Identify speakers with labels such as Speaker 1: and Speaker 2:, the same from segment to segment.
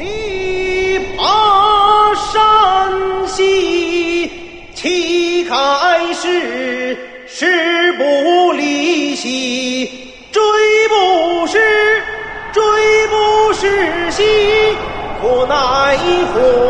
Speaker 1: 力拔山兮气盖世时不离兮追不逝追不逝兮可奈何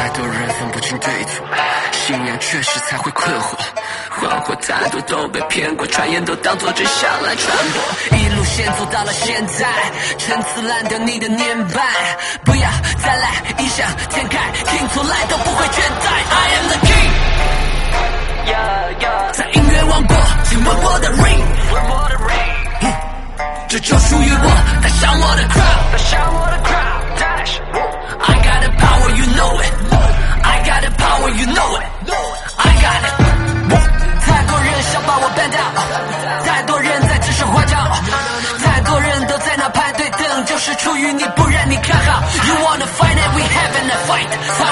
Speaker 2: 太多人分不清对错，信仰确实才会困惑。谎话太多都被骗过，传言都当作真相来传播。一路线走到了现在，陈词滥调你的年代，不要再来异想天开，听从来都不会倦怠。I am the king。在音乐王国，请问我的 ring，这就属于我，带上我的 crown，带上我的 crowd。I got the power, you know it. you need You wanna fight and we having a fight.